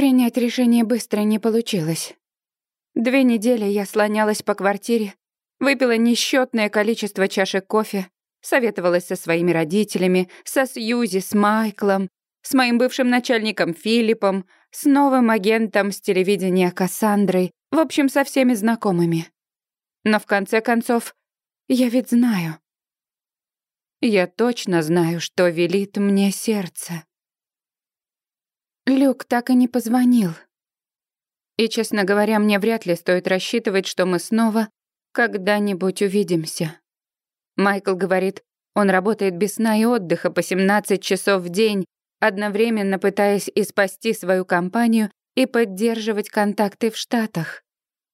Принять решение быстро не получилось. Две недели я слонялась по квартире, выпила несчетное количество чашек кофе, советовалась со своими родителями, со Сьюзи, с Майклом, с моим бывшим начальником Филиппом, с новым агентом с телевидения Кассандрой, в общем, со всеми знакомыми. Но в конце концов, я ведь знаю. Я точно знаю, что велит мне сердце. Люк так и не позвонил. И, честно говоря, мне вряд ли стоит рассчитывать, что мы снова когда-нибудь увидимся. Майкл говорит, он работает без сна и отдыха по 17 часов в день, одновременно пытаясь и спасти свою компанию, и поддерживать контакты в Штатах.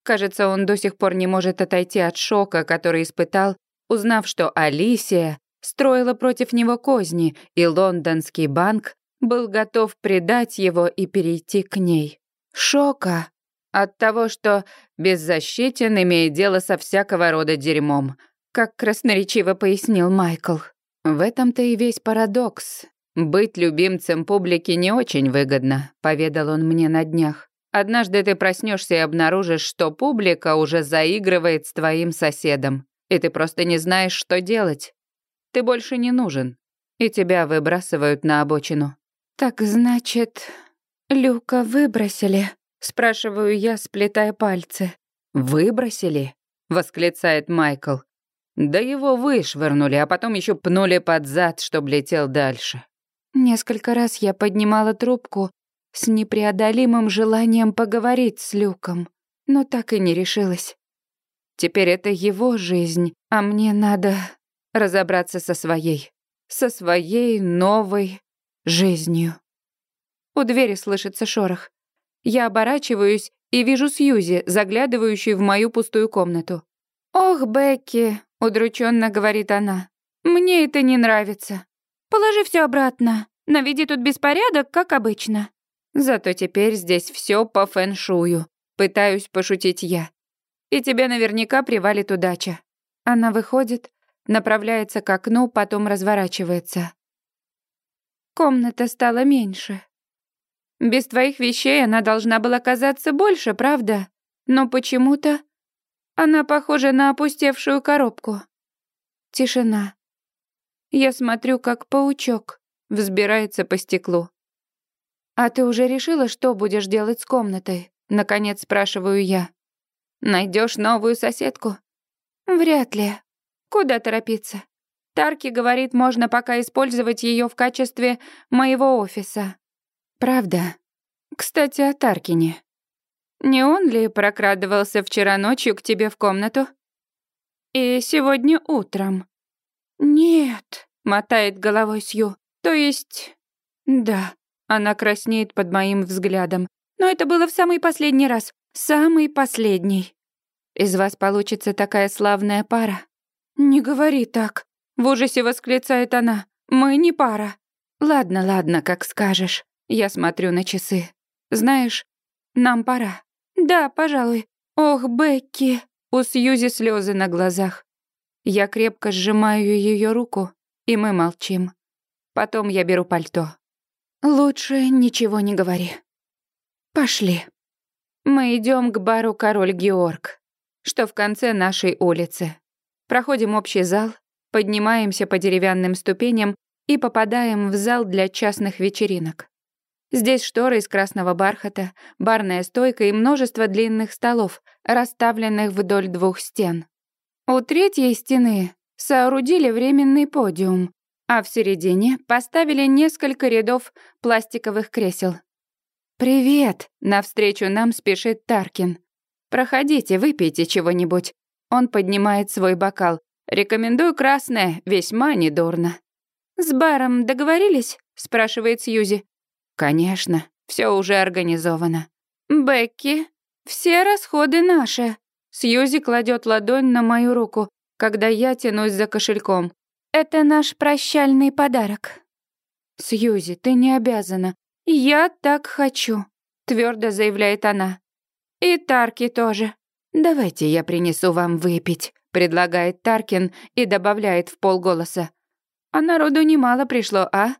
Кажется, он до сих пор не может отойти от шока, который испытал, узнав, что Алисия строила против него козни, и лондонский банк был готов предать его и перейти к ней. Шока от того, что беззащитен имеет дело со всякого рода дерьмом, как красноречиво пояснил Майкл. В этом-то и весь парадокс. Быть любимцем публики не очень выгодно, поведал он мне на днях. Однажды ты проснешься и обнаружишь, что публика уже заигрывает с твоим соседом, и ты просто не знаешь, что делать. Ты больше не нужен, и тебя выбрасывают на обочину. Так значит, Люка выбросили? Спрашиваю я, сплетая пальцы. «Выбросили?» — восклицает Майкл. Да его вышвырнули, а потом еще пнули под зад, чтобы летел дальше. Несколько раз я поднимала трубку с непреодолимым желанием поговорить с Люком, но так и не решилась. Теперь это его жизнь, а мне надо разобраться со своей, со своей новой жизнью. У двери слышится шорох. Я оборачиваюсь и вижу Сьюзи, заглядывающую в мою пустую комнату. «Ох, Бекки», — удрученно говорит она, — «мне это не нравится. Положи все обратно, наведи тут беспорядок, как обычно». Зато теперь здесь все по фэншую, пытаюсь пошутить я. И тебе наверняка привалит удача. Она выходит, направляется к окну, потом разворачивается. Комната стала меньше. Без твоих вещей она должна была казаться больше, правда? Но почему-то она похожа на опустевшую коробку. Тишина. Я смотрю, как паучок взбирается по стеклу. «А ты уже решила, что будешь делать с комнатой?» Наконец спрашиваю я. Найдешь новую соседку?» «Вряд ли. Куда торопиться?» Тарки говорит, можно пока использовать ее в качестве моего офиса. Правда? Кстати, о Таркине. Не он ли прокрадывался вчера ночью к тебе в комнату? И сегодня утром? Нет, мотает головой Сью. То есть... Да, она краснеет под моим взглядом. Но это было в самый последний раз. Самый последний. Из вас получится такая славная пара. Не говори так. В ужасе восклицает она. Мы не пара. Ладно, ладно, как скажешь. Я смотрю на часы. Знаешь, нам пора. Да, пожалуй. Ох, Бекки. У Сьюзи слезы на глазах. Я крепко сжимаю ее руку, и мы молчим. Потом я беру пальто. Лучше ничего не говори. Пошли. Мы идем к бару Король Георг, что в конце нашей улицы. Проходим общий зал, поднимаемся по деревянным ступеням и попадаем в зал для частных вечеринок. Здесь шторы из красного бархата, барная стойка и множество длинных столов, расставленных вдоль двух стен. У третьей стены соорудили временный подиум, а в середине поставили несколько рядов пластиковых кресел. «Привет!» — навстречу нам спешит Таркин. «Проходите, выпейте чего-нибудь». Он поднимает свой бокал. «Рекомендую красное, весьма недурно». «С баром договорились?» — спрашивает Сьюзи. «Конечно, все уже организовано». «Бекки, все расходы наши». Сьюзи кладет ладонь на мою руку, когда я тянусь за кошельком. «Это наш прощальный подарок». «Сьюзи, ты не обязана». «Я так хочу», — твердо заявляет она. «И Тарки тоже». «Давайте я принесу вам выпить», — предлагает Таркин и добавляет в полголоса. «А народу немало пришло, а?»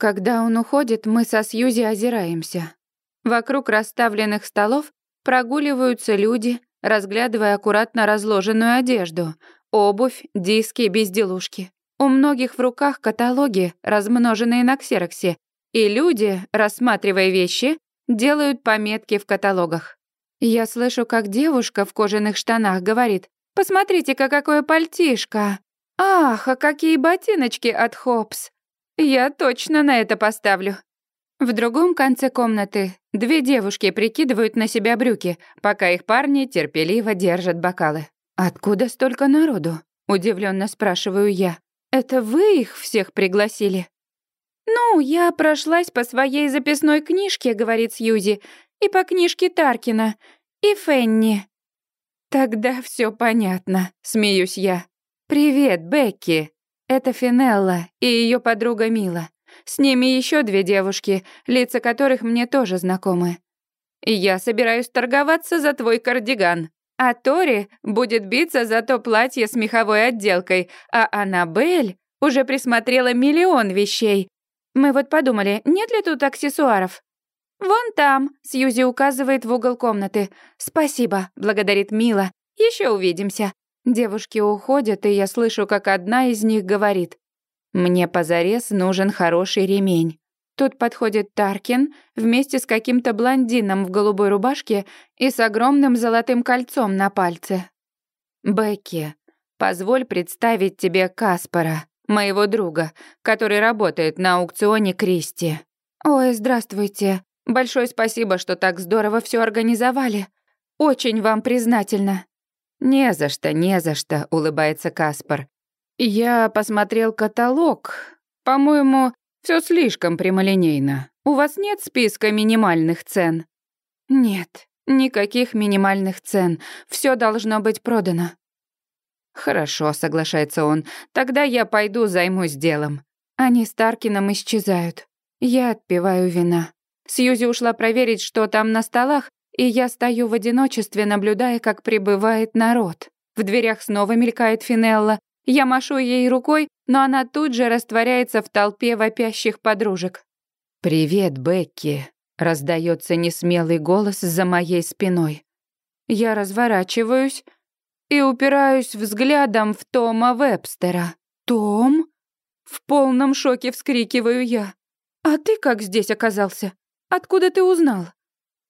Когда он уходит, мы со Сьюзи озираемся. Вокруг расставленных столов прогуливаются люди, разглядывая аккуратно разложенную одежду, обувь, диски, безделушки. У многих в руках каталоги, размноженные на ксероксе, и люди, рассматривая вещи, делают пометки в каталогах. Я слышу, как девушка в кожаных штанах говорит «Посмотрите-ка, какое пальтишко! Ах, а какие ботиночки от Хопс! Я точно на это поставлю!» В другом конце комнаты две девушки прикидывают на себя брюки, пока их парни терпеливо держат бокалы. «Откуда столько народу?» — удивленно спрашиваю я. «Это вы их всех пригласили?» «Ну, я прошлась по своей записной книжке», — говорит Сьюзи, «и по книжке Таркина, и Фенни». «Тогда все понятно», — смеюсь я. «Привет, Бекки. Это Финелла и ее подруга Мила. С ними еще две девушки, лица которых мне тоже знакомы. Я собираюсь торговаться за твой кардиган. А Тори будет биться за то платье с меховой отделкой, а Аннабель уже присмотрела миллион вещей. Мы вот подумали, нет ли тут аксессуаров? Вон там, Сьюзи указывает в угол комнаты. Спасибо, благодарит Мила. Еще увидимся. Девушки уходят, и я слышу, как одна из них говорит: "Мне позарез нужен хороший ремень". Тут подходит Таркин вместе с каким-то блондином в голубой рубашке и с огромным золотым кольцом на пальце. «Бекки, позволь представить тебе Каспара, моего друга, который работает на аукционе Кристи». «Ой, здравствуйте. Большое спасибо, что так здорово все организовали. Очень вам признательна». «Не за что, не за что», — улыбается Каспар. «Я посмотрел каталог. По-моему, все слишком прямолинейно. У вас нет списка минимальных цен? Нет, никаких минимальных цен. Все должно быть продано. Хорошо, соглашается он. Тогда я пойду займусь делом. Они с Таркином исчезают. Я отпиваю вина. Сьюзи ушла проверить, что там на столах, и я стою в одиночестве, наблюдая, как прибывает народ. В дверях снова мелькает Финелла, я машу ей рукой, но она тут же растворяется в толпе вопящих подружек. «Привет, Бекки», — раздается несмелый голос за моей спиной. Я разворачиваюсь и упираюсь взглядом в Тома Вебстера. «Том?» В полном шоке вскрикиваю я. «А ты как здесь оказался? Откуда ты узнал?»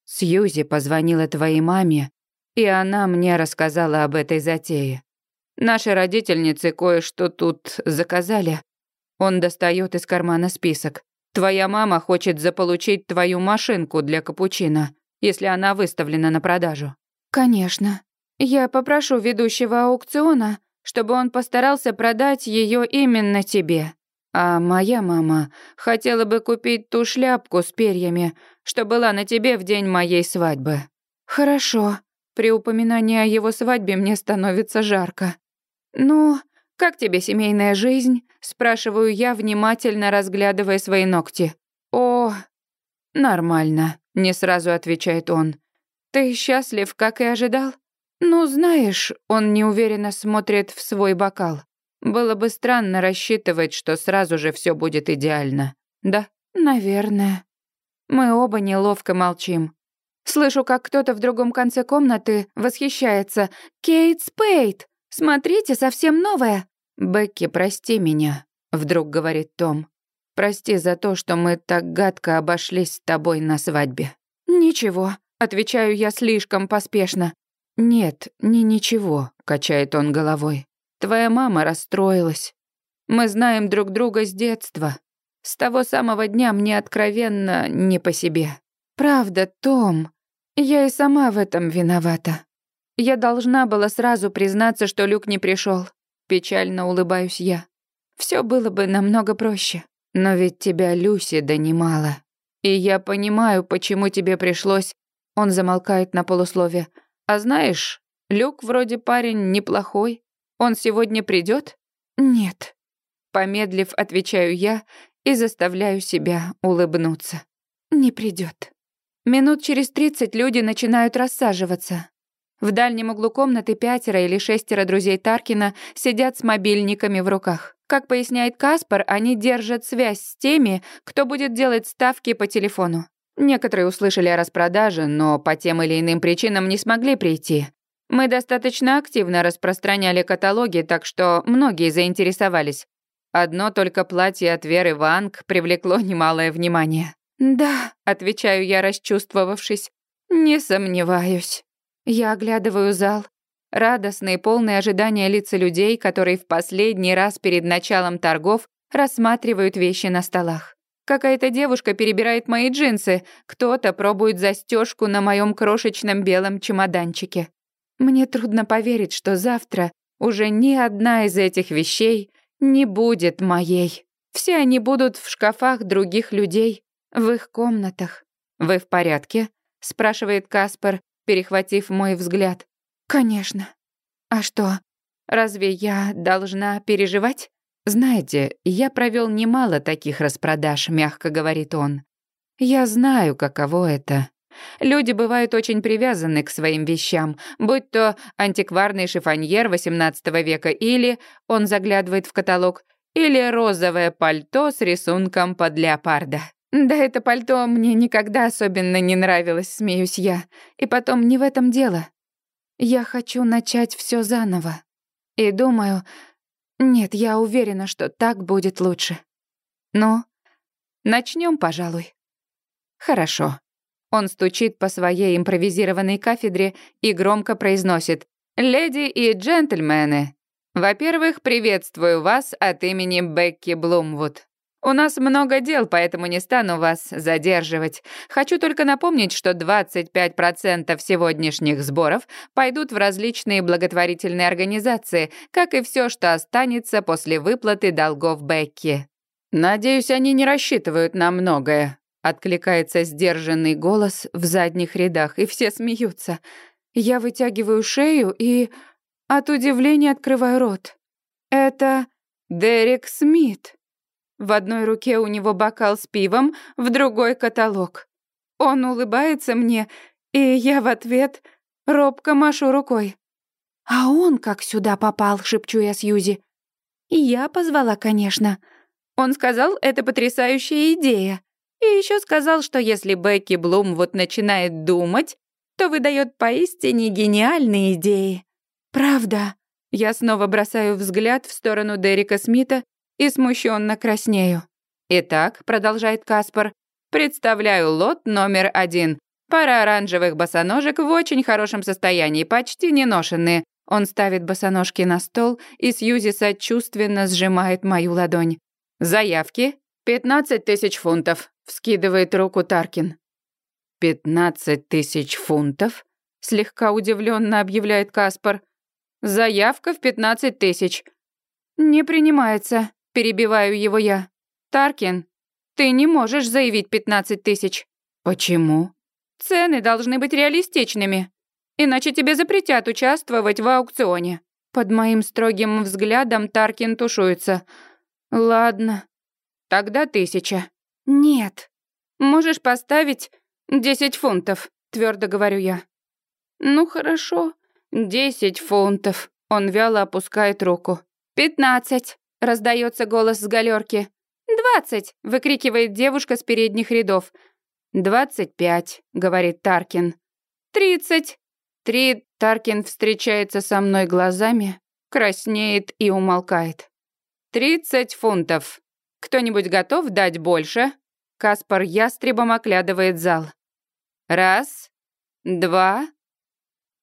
Сьюзи позвонила твоей маме, и она мне рассказала об этой затее. Наши родительницы кое-что тут заказали. Он достает из кармана список. Твоя мама хочет заполучить твою машинку для капучино, если она выставлена на продажу. Конечно. Я попрошу ведущего аукциона, чтобы он постарался продать ее именно тебе. А моя мама хотела бы купить ту шляпку с перьями, что была на тебе в день моей свадьбы. Хорошо. При упоминании о его свадьбе мне становится жарко. «Ну, как тебе семейная жизнь?» — спрашиваю я, внимательно разглядывая свои ногти. «О, нормально», — не сразу отвечает он. «Ты счастлив, как и ожидал?» «Ну, знаешь», — он неуверенно смотрит в свой бокал. «Было бы странно рассчитывать, что сразу же все будет идеально». «Да, наверное». Мы оба неловко молчим. Слышу, как кто-то в другом конце комнаты восхищается. «Кейт Спейд!» Смотрите, совсем новое. Бекки, прости меня, вдруг говорит Том. Прости за то, что мы так гадко обошлись с тобой на свадьбе. Ничего, отвечаю я слишком поспешно. Нет, не ничего, качает он головой. Твоя мама расстроилась. Мы знаем друг друга с детства. С того самого дня мне откровенно не по себе. Правда, Том, я и сама в этом виновата. Я должна была сразу признаться, что Люк не пришел. Печально улыбаюсь я. Все было бы намного проще. Но ведь тебя Люси донимала. И я понимаю, почему тебе пришлось... Он замолкает на полуслове. А знаешь, Люк вроде парень неплохой. Он сегодня придет? Нет. Помедлив, отвечаю я и заставляю себя улыбнуться. Не придет. Минут через тридцать люди начинают рассаживаться. В дальнем углу комнаты пятеро или шестеро друзей Таркина сидят с мобильниками в руках. Как поясняет Каспар, они держат связь с теми, кто будет делать ставки по телефону. Некоторые услышали о распродаже, но по тем или иным причинам не смогли прийти. Мы достаточно активно распространяли каталоги, так что многие заинтересовались. Одно только платье от Веры Ванг привлекло немалое внимание. «Да», — отвечаю я, расчувствовавшись, — «не сомневаюсь». Я оглядываю зал. Радостные, полные ожидания лица людей, которые в последний раз перед началом торгов рассматривают вещи на столах. Какая-то девушка перебирает мои джинсы, кто-то пробует застежку на моем крошечном белом чемоданчике. Мне трудно поверить, что завтра уже ни одна из этих вещей не будет моей. Все они будут в шкафах других людей, в их комнатах. «Вы в порядке?» — спрашивает Каспар, перехватив мой взгляд. «Конечно. А что, разве я должна переживать?» «Знаете, я провел немало таких распродаж», — мягко говорит он. «Я знаю, каково это. Люди бывают очень привязаны к своим вещам, будь то антикварный шифоньер XVIII века или, он заглядывает в каталог, или розовое пальто с рисунком под леопарда. Да это пальто мне никогда особенно не нравилось, смеюсь я. И потом не в этом дело. Я хочу начать все заново. И думаю, нет, я уверена, что так будет лучше. Ну, начнем, пожалуй. Хорошо. Он стучит по своей импровизированной кафедре и громко произносит «Леди и джентльмены, во-первых, приветствую вас от имени Бекки Блумвуд. У нас много дел, поэтому не стану вас задерживать. Хочу только напомнить, что 25% сегодняшних сборов пойдут в различные благотворительные организации, как и все, что останется после выплаты долгов Бекки. Надеюсь, они не рассчитывают на многое, откликается сдержанный голос в задних рядах, и все смеются. Я вытягиваю шею и от удивления открываю рот. Это Дерек Смит. В одной руке у него бокал с пивом, в другой — каталог. Он улыбается мне, и я в ответ робко машу рукой. «А он как сюда попал?» — шепчу я Сьюзи. «Я позвала, конечно. Он сказал, это потрясающая идея. И еще сказал, что если Бекки Блум вот начинает думать, то выдает поистине гениальные идеи. Правда?» Я снова бросаю взгляд в сторону Дерека Смита и смущенно краснею. «Итак», — продолжает Каспар, — «представляю лот номер один. Пара оранжевых босоножек в очень хорошем состоянии, почти не ношенные. Он ставит босоножки на стол, и Сьюзи сочувственно сжимает мою ладонь. «Заявки? Пятнадцать тысяч фунтов», — вскидывает руку Таркин. «Пятнадцать тысяч фунтов?» — слегка удивленно объявляет Каспар. «Заявка в пятнадцать тысяч». «Не принимается», Перебиваю его я. Таркин, ты не можешь заявить 15 тысяч. Почему? Цены должны быть реалистичными. Иначе тебе запретят участвовать в аукционе. Под моим строгим взглядом Таркин тушуется. Ладно. Тогда тысяча. Нет. Можешь поставить 10 фунтов, твердо говорю я. Ну хорошо. 10 фунтов. Он вяло опускает руку. «Пятнадцать!» Раздается голос с галерки. «Двадцать!» — выкрикивает девушка с передних рядов. «Двадцать пять», — говорит Таркин. «Тридцать!» Три Таркин встречается со мной глазами, краснеет и умолкает. «Тридцать фунтов. Кто-нибудь готов дать больше?» Каспар ястребом оглядывает зал. «Раз, два,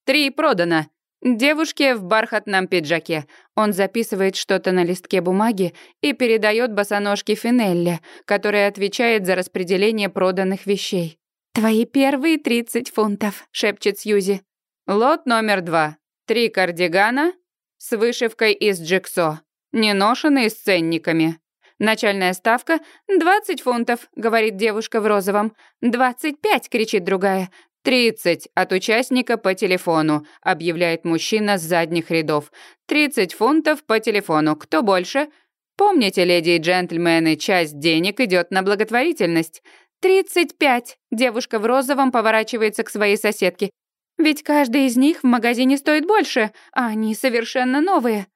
три продано!» Девушке в бархатном пиджаке. Он записывает что-то на листке бумаги и передает босоножке Финелле, которая отвечает за распределение проданных вещей. «Твои первые тридцать фунтов», — шепчет Сьюзи. «Лот номер два. Три кардигана с вышивкой из джексо, неношенные с ценниками. Начальная ставка — двадцать фунтов», — говорит девушка в розовом. «Двадцать пять», — кричит другая. «Тридцать от участника по телефону», — объявляет мужчина с задних рядов. «Тридцать фунтов по телефону. Кто больше?» «Помните, леди и джентльмены, часть денег идет на благотворительность». «Тридцать пять!» — девушка в розовом поворачивается к своей соседке. «Ведь каждый из них в магазине стоит больше, а они совершенно новые».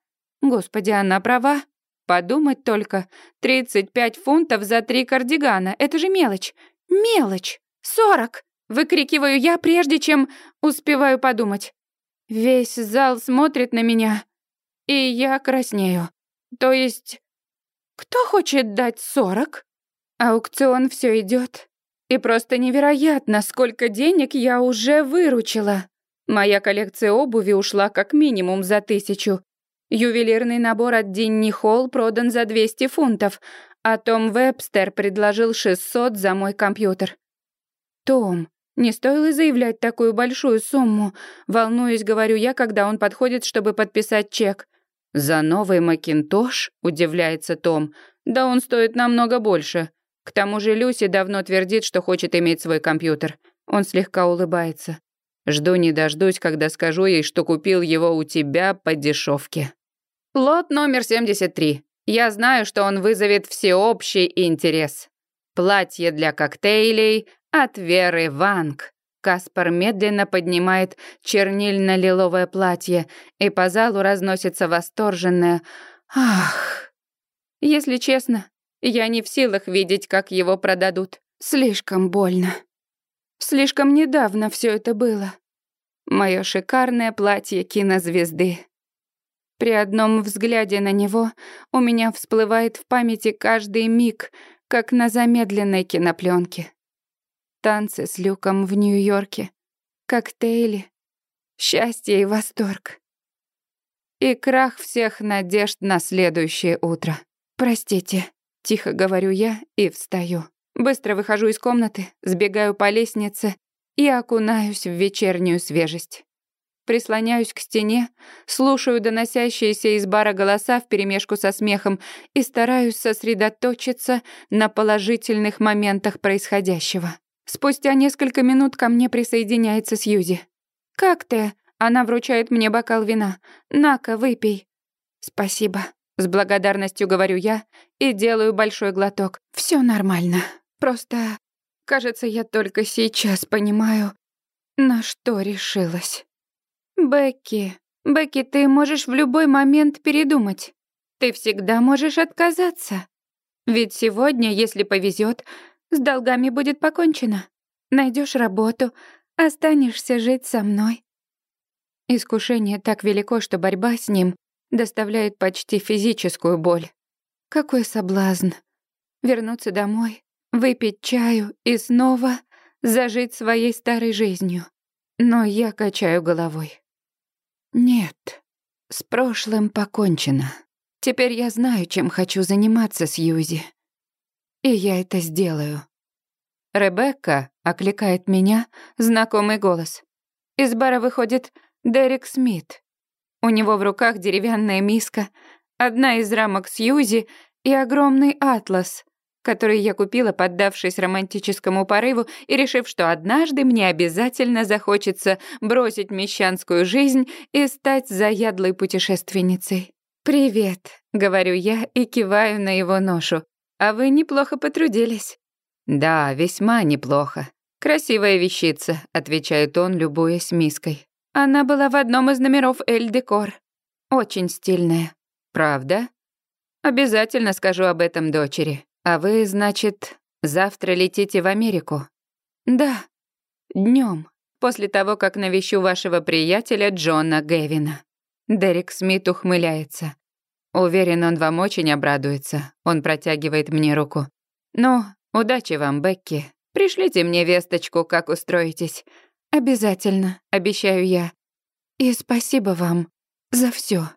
Господи, она права. Подумать только. Тридцать пять фунтов за три кардигана. Это же мелочь. Мелочь. «Сорок!» — выкрикиваю я, прежде чем успеваю подумать. Весь зал смотрит на меня, и я краснею. То есть, кто хочет дать сорок? Аукцион все идет, и просто невероятно, сколько денег я уже выручила. Моя коллекция обуви ушла как минимум за тысячу. Ювелирный набор от Динни Холл продан за 200 фунтов, а Том Вебстер предложил 600 за мой компьютер. Том, не стоило заявлять такую большую сумму, волнуюсь, говорю я, когда он подходит, чтобы подписать чек. За новый Макинтош, удивляется Том. Да он стоит намного больше. К тому же Люси давно твердит, что хочет иметь свой компьютер. Он слегка улыбается. Жду не дождусь, когда скажу ей, что купил его у тебя по дешевке. Лот номер 73. Я знаю, что он вызовет всеобщий интерес. Платье для коктейлей от Веры Ванг. Каспар медленно поднимает чернильно-лиловое платье, и по залу разносится восторженное «Ах!». Если честно, я не в силах видеть, как его продадут. Слишком больно. Слишком недавно все это было. Мое шикарное платье кинозвезды. При одном взгляде на него у меня всплывает в памяти каждый миг, как на замедленной кинопленке. Танцы с Люком в Нью-Йорке, коктейли, счастье и восторг. И крах всех надежд на следующее утро. «Простите», — тихо говорю я и встаю. Быстро выхожу из комнаты, сбегаю по лестнице и окунаюсь в вечернюю свежесть прислоняюсь к стене, слушаю доносящиеся из бара голоса вперемешку со смехом и стараюсь сосредоточиться на положительных моментах происходящего. Спустя несколько минут ко мне присоединяется Сьюзи. «Как ты?» Она вручает мне бокал вина. «На-ка, выпей». «Спасибо». С благодарностью говорю я и делаю большой глоток. Все нормально. Просто, кажется, я только сейчас понимаю, на что решилась. «Бекки, Бекки, ты можешь в любой момент передумать. Ты всегда можешь отказаться. Ведь сегодня, если повезет, с долгами будет покончено. Найдешь работу, останешься жить со мной». Искушение так велико, что борьба с ним доставляет почти физическую боль. Какой соблазн. Вернуться домой, выпить чаю и снова зажить своей старой жизнью. Но я качаю головой. Нет, с прошлым покончено. Теперь я знаю, чем хочу заниматься с Юзи. И я это сделаю. Ребекка окликает меня знакомый голос. Из бара выходит Дерек Смит. У него в руках деревянная миска, одна из рамок Сьюзи и огромный атлас, который я купила, поддавшись романтическому порыву и решив, что однажды мне обязательно захочется бросить мещанскую жизнь и стать заядлой путешественницей. «Привет», — говорю я и киваю на его ношу. «А вы неплохо потрудились». «Да, весьма неплохо. Красивая вещица», — отвечает он, любуясь миской. «Она была в одном из номеров Эль Декор. Очень стильная». «Правда?» «Обязательно скажу об этом дочери». «А вы, значит, завтра летите в Америку?» «Да, днем, после того, как навещу вашего приятеля Джона Гевина». Дерек Смит ухмыляется. Уверен, он вам очень обрадуется. Он протягивает мне руку. «Ну, удачи вам, Бекки. Пришлите мне весточку, как устроитесь». «Обязательно», — обещаю я. «И спасибо вам за все.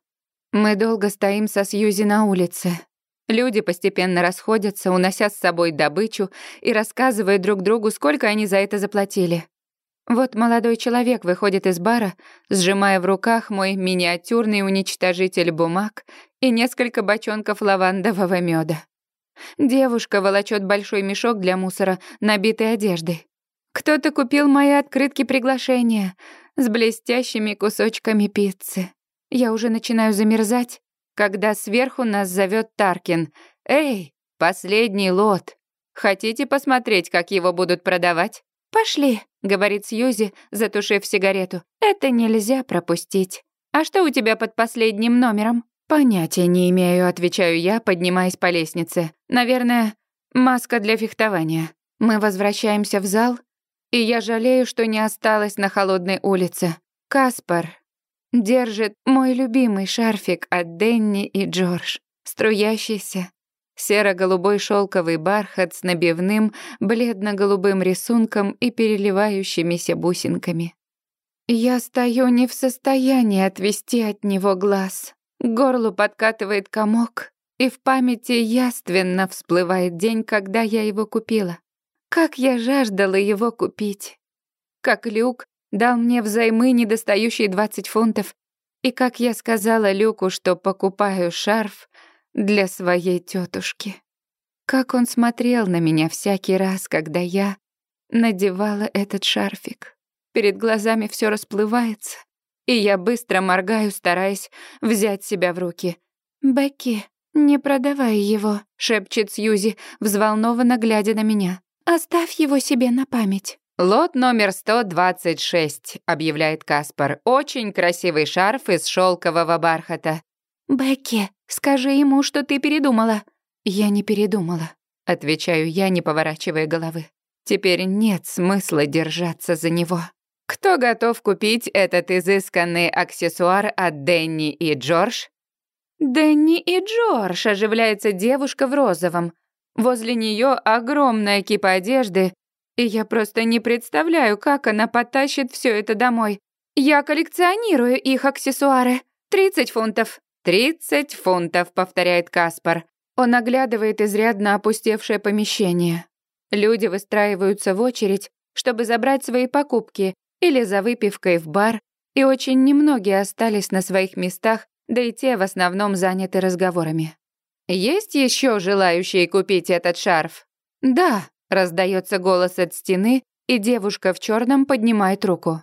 Мы долго стоим со Сьюзи на улице, Люди постепенно расходятся, унося с собой добычу и рассказывая друг другу, сколько они за это заплатили. Вот молодой человек выходит из бара, сжимая в руках мой миниатюрный уничтожитель бумаг и несколько бочонков лавандового меда. Девушка волочет большой мешок для мусора, набитый одеждой. Кто-то купил мои открытки приглашения с блестящими кусочками пиццы. Я уже начинаю замерзать, когда сверху нас зовет Таркин. «Эй, последний лот! Хотите посмотреть, как его будут продавать?» «Пошли», — говорит Сьюзи, затушив сигарету. «Это нельзя пропустить. А что у тебя под последним номером?» «Понятия не имею», — отвечаю я, поднимаясь по лестнице. «Наверное, маска для фехтования». Мы возвращаемся в зал, и я жалею, что не осталась на холодной улице. Каспар держит мой любимый шарфик от Денни и Джордж, струящийся, серо-голубой шелковый бархат с набивным бледно-голубым рисунком и переливающимися бусинками. Я стою не в состоянии отвести от него глаз. К горлу подкатывает комок, и в памяти яственно всплывает день, когда я его купила. Как я жаждала его купить. Как Люк дал мне взаймы недостающие 20 фунтов, и как я сказала Люку, что покупаю шарф для своей тетушки. Как он смотрел на меня всякий раз, когда я надевала этот шарфик. Перед глазами все расплывается, и я быстро моргаю, стараясь взять себя в руки. «Бекки, не продавай его», — шепчет Сьюзи, взволнованно глядя на меня. «Оставь его себе на память». «Лот номер 126», — объявляет Каспар. «Очень красивый шарф из шелкового бархата». «Бекки, скажи ему, что ты передумала». «Я не передумала», — отвечаю я, не поворачивая головы. «Теперь нет смысла держаться за него». Кто готов купить этот изысканный аксессуар от Дэнни и Джордж? Дэнни и Джордж, оживляется девушка в розовом. Возле нее огромная кипа одежды, и я просто не представляю, как она потащит все это домой. Я коллекционирую их аксессуары. 30 фунтов. 30 фунтов, повторяет Каспар. Он оглядывает изрядно опустевшее помещение. Люди выстраиваются в очередь, чтобы забрать свои покупки, или за выпивкой в бар, и очень немногие остались на своих местах, да и те в основном заняты разговорами. «Есть еще желающие купить этот шарф?» «Да», — раздается голос от стены, и девушка в черном поднимает руку.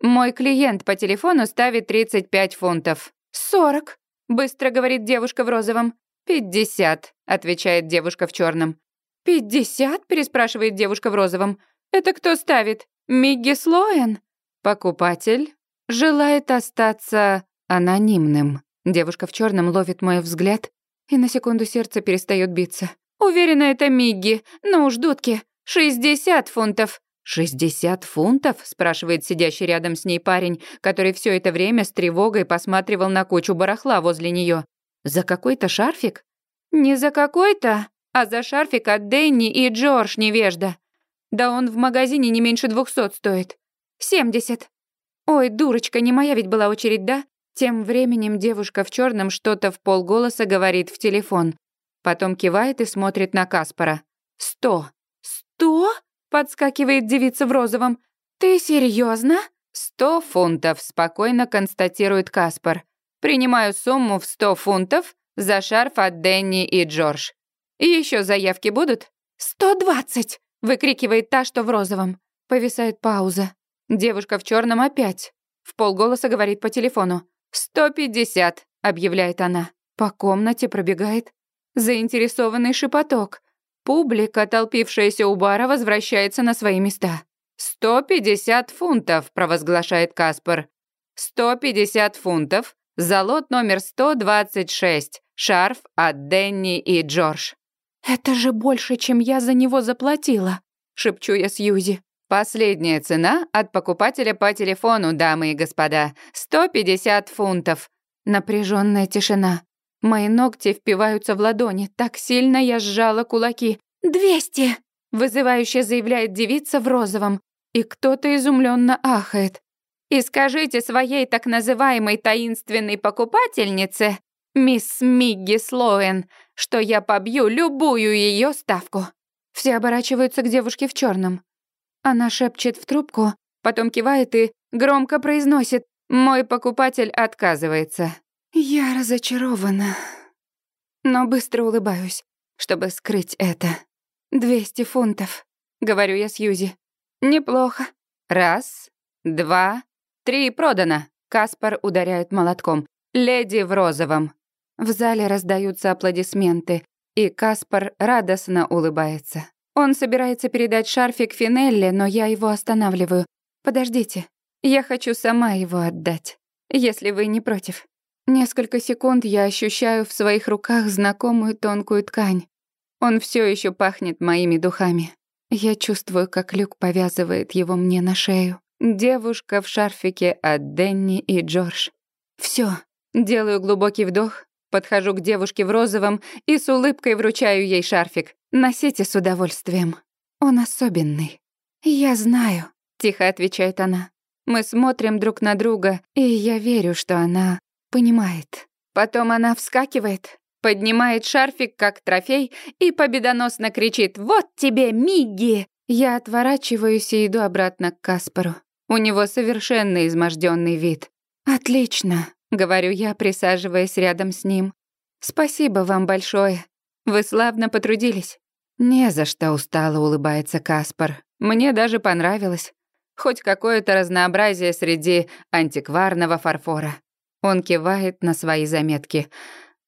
«Мой клиент по телефону ставит 35 фунтов». «Сорок», — быстро говорит девушка в розовом. «Пятьдесят», — отвечает девушка в черном. «Пятьдесят?» — переспрашивает девушка в розовом. «Это кто ставит? Мигги Слоэн?» Покупатель желает остаться анонимным. Девушка в черном ловит мой взгляд, и на секунду сердце перестает биться. Уверена, это Мигги. Ну уж, дудки. Шестьдесят фунтов. «Шестьдесят фунтов?» — спрашивает сидящий рядом с ней парень, который все это время с тревогой посматривал на кучу барахла возле нее. «За какой-то шарфик?» «Не за какой-то, а за шарфик от Дэнни и Джордж невежда. Да он в магазине не меньше двухсот стоит. Семьдесят. Ой, дурочка, не моя ведь была очередь, да? Тем временем девушка в черном что-то в полголоса говорит в телефон. Потом кивает и смотрит на Каспара. «Сто». «Сто?» — подскакивает девица в розовом. «Ты серьезно? «Сто фунтов», — спокойно констатирует Каспар. «Принимаю сумму в сто фунтов за шарф от Дэнни и Джордж. И еще заявки будут?» «Сто двадцать!» — выкрикивает та, что в розовом. Повисает пауза. Девушка в черном опять. В полголоса говорит по телефону. «Сто пятьдесят», — объявляет она. По комнате пробегает заинтересованный шепоток. Публика, толпившаяся у бара, возвращается на свои места. «Сто пятьдесят фунтов», — провозглашает Каспар. «Сто пятьдесят фунтов за лот номер сто двадцать шесть. Шарф от Денни и Джордж». «Это же больше, чем я за него заплатила», — шепчу я Сьюзи. Последняя цена от покупателя по телефону, дамы и господа. 150 фунтов. Напряженная тишина. Мои ногти впиваются в ладони. Так сильно я сжала кулаки. «Двести!» — вызывающе заявляет девица в розовом. И кто-то изумленно ахает. «И скажите своей так называемой таинственной покупательнице, мисс Мигги Слоэн, что я побью любую ее ставку». Все оборачиваются к девушке в черном. Она шепчет в трубку, потом кивает и громко произносит «Мой покупатель отказывается». Я разочарована, но быстро улыбаюсь, чтобы скрыть это. «Двести фунтов», — говорю я Сьюзи. «Неплохо. Раз, два, три, продано». Каспар ударяет молотком. «Леди в розовом». В зале раздаются аплодисменты, и Каспар радостно улыбается. Он собирается передать шарфик Финелле, но я его останавливаю. Подождите, я хочу сама его отдать, если вы не против. Несколько секунд я ощущаю в своих руках знакомую тонкую ткань. Он все еще пахнет моими духами. Я чувствую, как Люк повязывает его мне на шею. Девушка в шарфике от Денни и Джордж. Все. Делаю глубокий вдох, подхожу к девушке в розовом и с улыбкой вручаю ей шарфик. Носите с удовольствием. Он особенный. Я знаю, тихо отвечает она. Мы смотрим друг на друга, и я верю, что она понимает. Потом она вскакивает, поднимает шарфик как трофей и победоносно кричит «Вот тебе, Мигги!». Я отворачиваюсь и иду обратно к Каспару. У него совершенно изможденный вид. «Отлично», — говорю я, присаживаясь рядом с ним. «Спасибо вам большое. Вы славно потрудились». «Не за что устало», — улыбается Каспар. «Мне даже понравилось. Хоть какое-то разнообразие среди антикварного фарфора». Он кивает на свои заметки.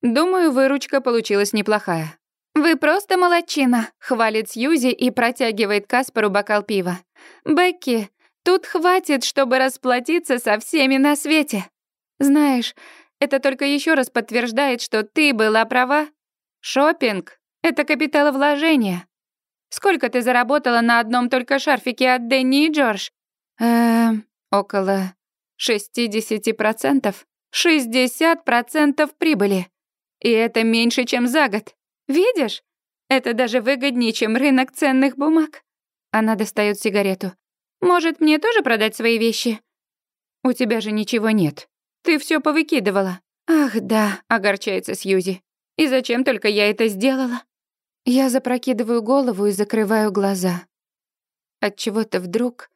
«Думаю, выручка получилась неплохая». «Вы просто молодчина», — хвалит Сьюзи и протягивает Каспару бокал пива. «Бекки, тут хватит, чтобы расплатиться со всеми на свете. Знаешь, это только еще раз подтверждает, что ты была права. Шопинг — это капиталовложение. Сколько ты заработала на одном только шарфике от Дэнни и Джордж? Эм, около 60%. 60% прибыли. И это меньше, чем за год. Видишь? Это даже выгоднее, чем рынок ценных бумаг. Она достает сигарету. Может, мне тоже продать свои вещи? У тебя же ничего нет. Ты все повыкидывала. Ах, да, огорчается Сьюзи. И зачем только я это сделала? Я запрокидываю голову и закрываю глаза. От чего-то вдруг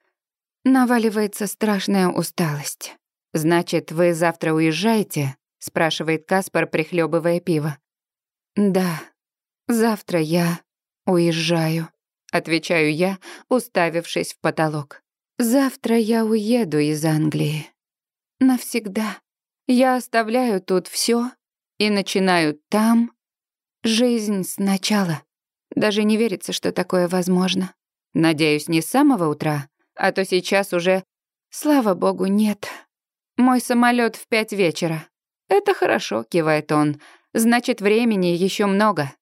наваливается страшная усталость. Значит, вы завтра уезжаете? спрашивает Каспар, прихлебывая пиво. Да. Завтра я уезжаю, отвечаю я, уставившись в потолок. Завтра я уеду из Англии. Навсегда. Я оставляю тут все и начинаю там жизнь сначала. Даже не верится, что такое возможно. Надеюсь, не с самого утра, а то сейчас уже, слава богу, нет. Мой самолет в пять вечера. Это хорошо, кивает он. Значит, времени еще много.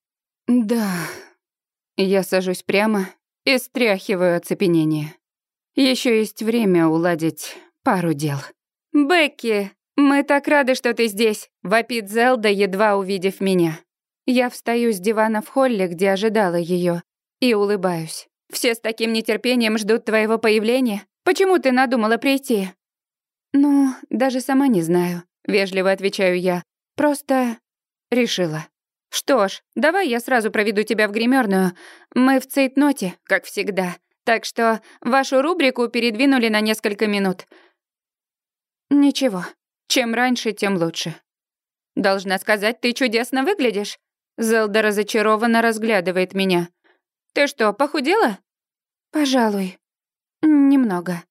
Да. Я сажусь прямо и стряхиваю оцепенение. Еще есть время уладить пару дел. Бекки, мы так рады, что ты здесь, вопит Зелда, едва увидев меня. Я встаю с дивана в холле, где ожидала ее, и улыбаюсь. Все с таким нетерпением ждут твоего появления. Почему ты надумала прийти? Ну, даже сама не знаю, вежливо отвечаю я. Просто решила. Что ж, давай я сразу проведу тебя в гримерную. Мы в цейтноте, как всегда. Так что вашу рубрику передвинули на несколько минут. Ничего, чем раньше, тем лучше. Должна сказать, ты чудесно выглядишь. Зелда разочарованно разглядывает меня. Ты что, похудела? Пожалуй. Немного.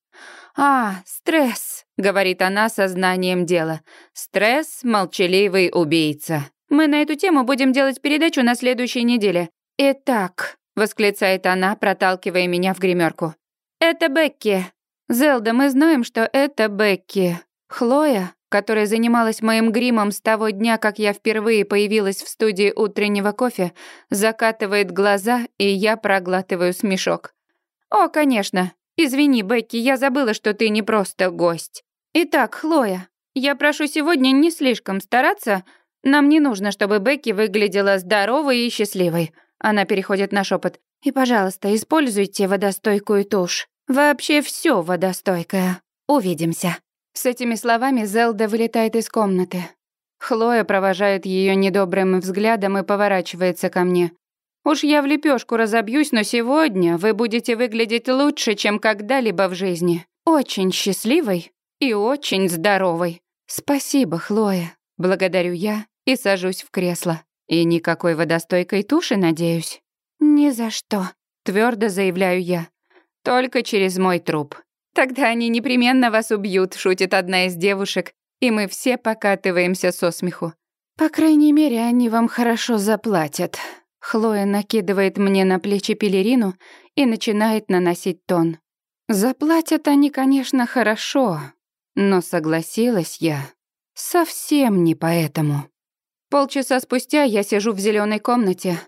А, стресс, говорит она со знанием дела. Стресс молчаливый убийца. Мы на эту тему будем делать передачу на следующей неделе. Итак, восклицает она, проталкивая меня в гримерку. Это Бекки. Зелда, мы знаем, что это Бекки. Хлоя, которая занималась моим гримом с того дня, как я впервые появилась в студии утреннего кофе, закатывает глаза, и я проглатываю смешок. «О, конечно. Извини, Бекки, я забыла, что ты не просто гость. Итак, Хлоя, я прошу сегодня не слишком стараться. Нам не нужно, чтобы Бекки выглядела здоровой и счастливой». Она переходит на шепот. «И, пожалуйста, используйте водостойкую тушь. Вообще все водостойкое. Увидимся». С этими словами Зелда вылетает из комнаты. Хлоя провожает ее недобрым взглядом и поворачивается ко мне. «Уж я в лепешку разобьюсь, но сегодня вы будете выглядеть лучше, чем когда-либо в жизни. Очень счастливой и очень здоровой. Спасибо, Хлоя. Благодарю я и сажусь в кресло. И никакой водостойкой туши, надеюсь? Ни за что, твердо заявляю я. Только через мой труп. «Тогда они непременно вас убьют», — шутит одна из девушек, и мы все покатываемся со смеху. «По крайней мере, они вам хорошо заплатят». Хлоя накидывает мне на плечи пелерину и начинает наносить тон. Заплатят они, конечно, хорошо, но согласилась я совсем не поэтому. Полчаса спустя я сижу в зеленой комнате.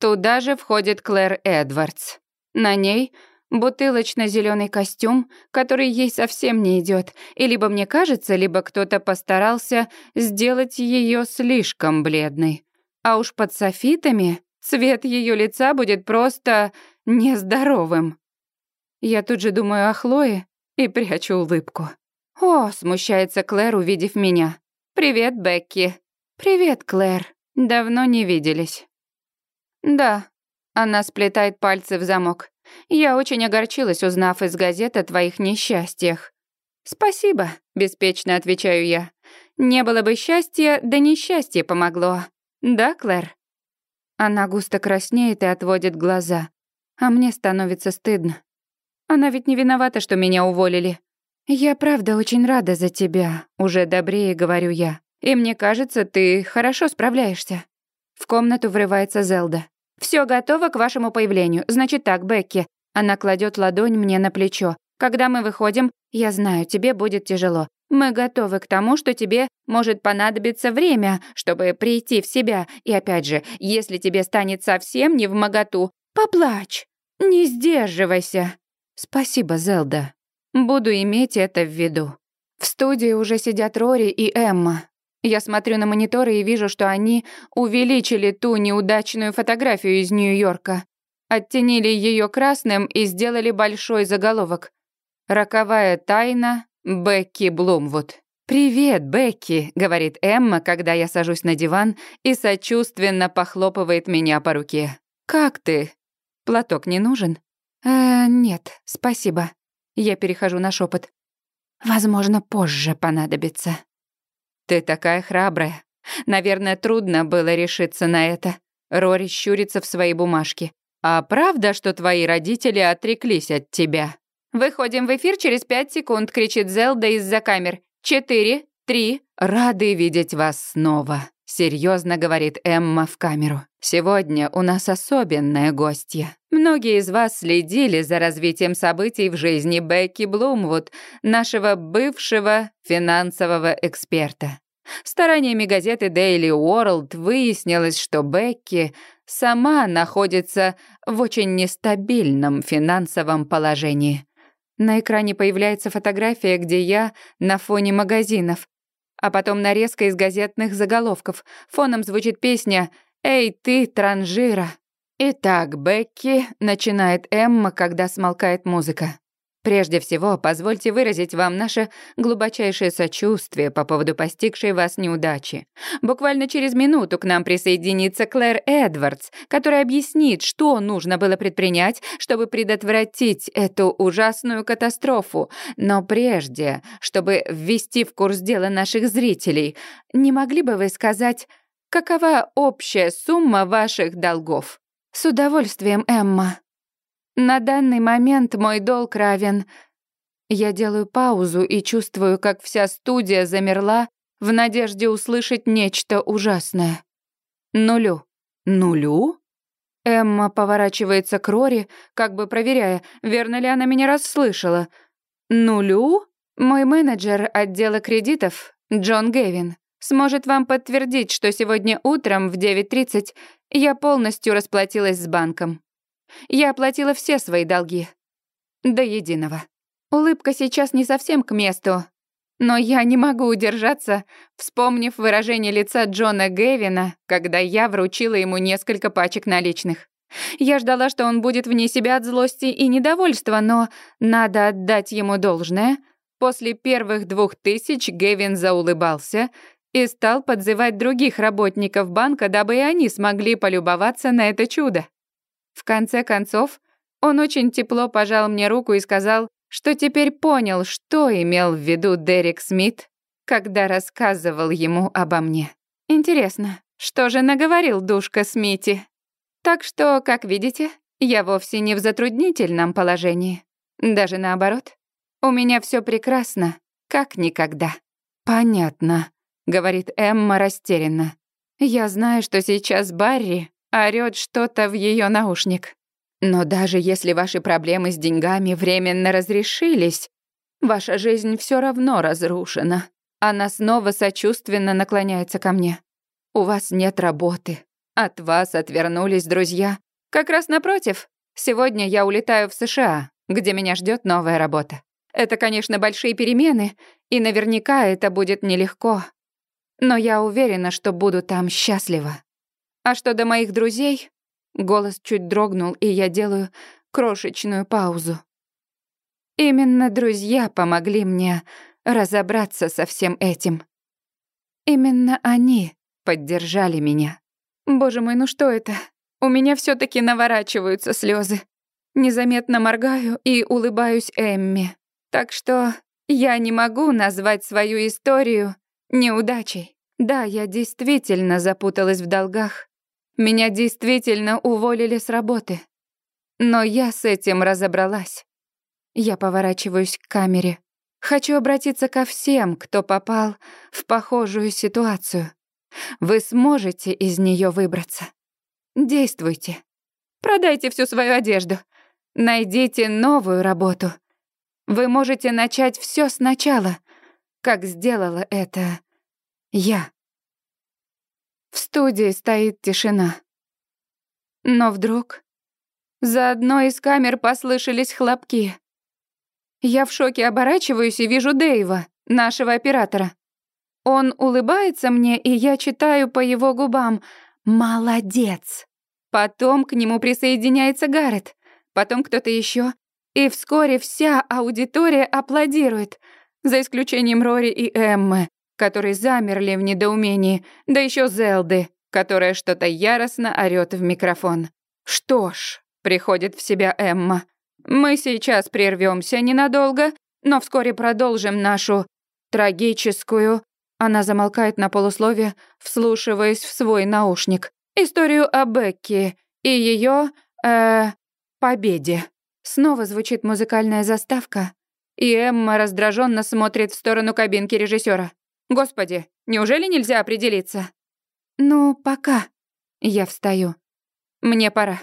Туда же входит Клэр Эдвардс. На ней бутылочно зеленый костюм, который ей совсем не идет, и либо мне кажется, либо кто-то постарался сделать ее слишком бледной. А уж под софитами цвет ее лица будет просто нездоровым. Я тут же думаю о Хлое и прячу улыбку. «О!» — смущается Клэр, увидев меня. «Привет, Бекки». «Привет, Клэр. Давно не виделись». «Да». Она сплетает пальцы в замок. «Я очень огорчилась, узнав из газет о твоих несчастьях». «Спасибо», — беспечно отвечаю я. «Не было бы счастья, да несчастье помогло. Да, Клэр?» Она густо краснеет и отводит глаза. А мне становится стыдно. Она ведь не виновата, что меня уволили. «Я правда очень рада за тебя», — уже добрее говорю я. «И мне кажется, ты хорошо справляешься». В комнату врывается Зелда. Все готово к вашему появлению. Значит так, Бекки». Она кладет ладонь мне на плечо. «Когда мы выходим, я знаю, тебе будет тяжело. Мы готовы к тому, что тебе может понадобиться время, чтобы прийти в себя. И опять же, если тебе станет совсем не в моготу, поплачь. Не сдерживайся». «Спасибо, Зелда», Буду иметь это в виду. В студии уже сидят Рори и Эмма. Я смотрю на мониторы и вижу, что они увеличили ту неудачную фотографию из Нью-Йорка, оттенили ее красным и сделали большой заголовок. «Роковая тайна Бекки Блумвуд». «Привет, Бекки», — говорит Эмма, когда я сажусь на диван и сочувственно похлопывает меня по руке. «Как ты? Платок не нужен?» «Э, нет, спасибо». Я перехожу на шепот. Возможно, позже понадобится. Ты такая храбрая. Наверное, трудно было решиться на это. Рори щурится в своей бумажке. А правда, что твои родители отреклись от тебя? Выходим в эфир через пять секунд, кричит Зелда из-за камер. Четыре, три. Рады видеть вас снова. Серьезно говорит Эмма в камеру. Сегодня у нас особенная гостья. Многие из вас следили за развитием событий в жизни Бекки Блумвуд, нашего бывшего финансового эксперта. Стараниями газеты Daily World выяснилось, что Бекки сама находится в очень нестабильном финансовом положении. На экране появляется фотография, где я на фоне магазинов а потом нарезка из газетных заголовков. Фоном звучит песня «Эй, ты, транжира». «Итак, Бекки», — начинает Эмма, когда смолкает музыка. Прежде всего, позвольте выразить вам наше глубочайшее сочувствие по поводу постигшей вас неудачи. Буквально через минуту к нам присоединится Клэр Эдвардс, которая объяснит, что нужно было предпринять, чтобы предотвратить эту ужасную катастрофу. Но прежде, чтобы ввести в курс дела наших зрителей, не могли бы вы сказать, какова общая сумма ваших долгов? С удовольствием, Эмма. На данный момент мой долг равен... Я делаю паузу и чувствую, как вся студия замерла в надежде услышать нечто ужасное. Нулю. Нулю? Эмма поворачивается к Рори, как бы проверяя, верно ли она меня расслышала. Нулю? Мой менеджер отдела кредитов, Джон Гевин, сможет вам подтвердить, что сегодня утром в 9.30 я полностью расплатилась с банком. Я оплатила все свои долги. До единого. Улыбка сейчас не совсем к месту, но я не могу удержаться, вспомнив выражение лица Джона Гэвина, когда я вручила ему несколько пачек наличных. Я ждала, что он будет вне себя от злости и недовольства, но надо отдать ему должное. После первых двух тысяч Гэвин заулыбался и стал подзывать других работников банка, дабы и они смогли полюбоваться на это чудо. В конце концов, он очень тепло пожал мне руку и сказал, что теперь понял, что имел в виду Дерек Смит, когда рассказывал ему обо мне. Интересно, что же наговорил душка Смити? Так что, как видите, я вовсе не в затруднительном положении. Даже наоборот. У меня все прекрасно, как никогда. Понятно, говорит Эмма растерянно. Я знаю, что сейчас Барри орёт что-то в её наушник. Но даже если ваши проблемы с деньгами временно разрешились, ваша жизнь всё равно разрушена. Она снова сочувственно наклоняется ко мне. У вас нет работы. От вас отвернулись друзья. Как раз напротив, Сегодня я улетаю в США, где меня ждет новая работа. Это, конечно, большие перемены, и наверняка это будет нелегко. Но я уверена, что буду там счастлива. А что до моих друзей? Голос чуть дрогнул, и я делаю крошечную паузу. Именно друзья помогли мне разобраться со всем этим. Именно они поддержали меня. Боже мой, ну что это? У меня все таки наворачиваются слезы. Незаметно моргаю и улыбаюсь Эмми. Так что я не могу назвать свою историю неудачей. Да, я действительно запуталась в долгах. Меня действительно уволили с работы. Но я с этим разобралась. Я поворачиваюсь к камере. Хочу обратиться ко всем, кто попал в похожую ситуацию. Вы сможете из нее выбраться. Действуйте. Продайте всю свою одежду. Найдите новую работу. Вы можете начать все сначала, как сделала это я. В студии стоит тишина. Но вдруг за одной из камер послышались хлопки. Я в шоке оборачиваюсь и вижу Дэйва, нашего оператора. Он улыбается мне, и я читаю по его губам «Молодец!». Потом к нему присоединяется Гаррет, потом кто-то еще, и вскоре вся аудитория аплодирует, за исключением Рори и Эммы, которые замерли в недоумении, да еще Зелды, которая что-то яростно орёт в микрофон. «Что ж», — приходит в себя Эмма, «мы сейчас прервемся ненадолго, но вскоре продолжим нашу трагическую...» Она замолкает на полуслове, вслушиваясь в свой наушник. «Историю о Бекке и ее э, победе». Снова звучит музыкальная заставка, и Эмма раздраженно смотрит в сторону кабинки режиссера. Господи, неужели нельзя определиться? Ну, пока. Я встаю. Мне пора.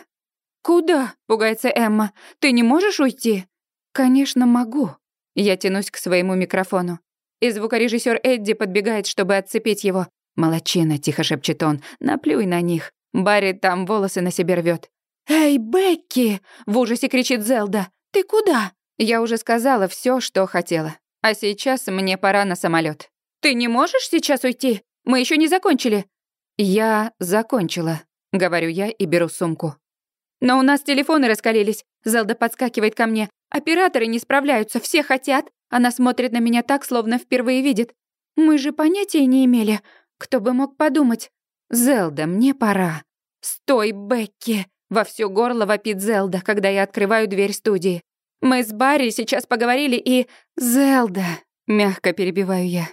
Куда? Пугается Эмма. Ты не можешь уйти? Конечно, могу. Я тянусь к своему микрофону. И звукорежиссер Эдди подбегает, чтобы отцепить его. «Молодчина», — тихо шепчет он, — «наплюй на них». Барри там волосы на себе рвет. «Эй, Бекки!» — в ужасе кричит Зелда. «Ты куда?» Я уже сказала все, что хотела. А сейчас мне пора на самолет. «Ты не можешь сейчас уйти? Мы еще не закончили». «Я закончила», — говорю я и беру сумку. «Но у нас телефоны раскалились», — Зелда подскакивает ко мне. «Операторы не справляются, все хотят». Она смотрит на меня так, словно впервые видит. «Мы же понятия не имели. Кто бы мог подумать?» «Зелда, мне пора». «Стой, Бекки!» — во всё горло вопит Зелда, когда я открываю дверь студии. «Мы с Барри сейчас поговорили и...» «Зелда!» — мягко перебиваю я.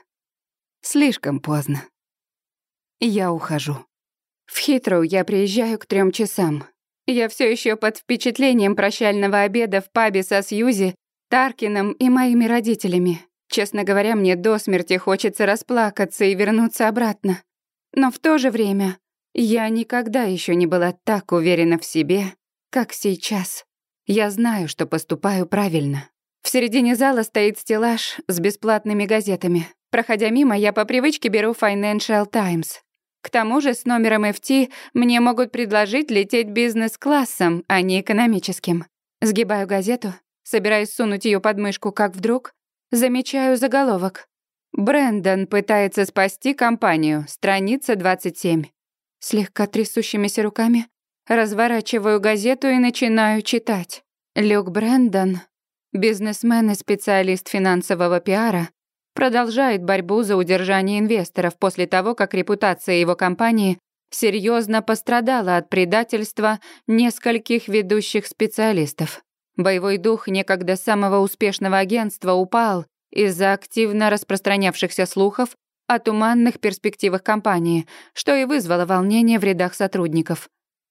Слишком поздно. Я ухожу. В Хитроу я приезжаю к трем часам. Я все еще под впечатлением прощального обеда в пабе со Сьюзи, Таркином и моими родителями. Честно говоря, мне до смерти хочется расплакаться и вернуться обратно. Но в то же время я никогда еще не была так уверена в себе, как сейчас. Я знаю, что поступаю правильно. В середине зала стоит стеллаж с бесплатными газетами. Проходя мимо, я по привычке беру Financial Times. К тому же с номером FT мне могут предложить лететь бизнес-классом, а не экономическим. Сгибаю газету, собираюсь сунуть ее под мышку, как вдруг замечаю заголовок. Брэндон пытается спасти компанию. Страница 27. Слегка трясущимися руками разворачиваю газету и начинаю читать. Люк Брэндон, бизнесмен и специалист финансового пиара, продолжает борьбу за удержание инвесторов после того, как репутация его компании серьезно пострадала от предательства нескольких ведущих специалистов. Боевой дух некогда самого успешного агентства упал из-за активно распространявшихся слухов о туманных перспективах компании, что и вызвало волнение в рядах сотрудников.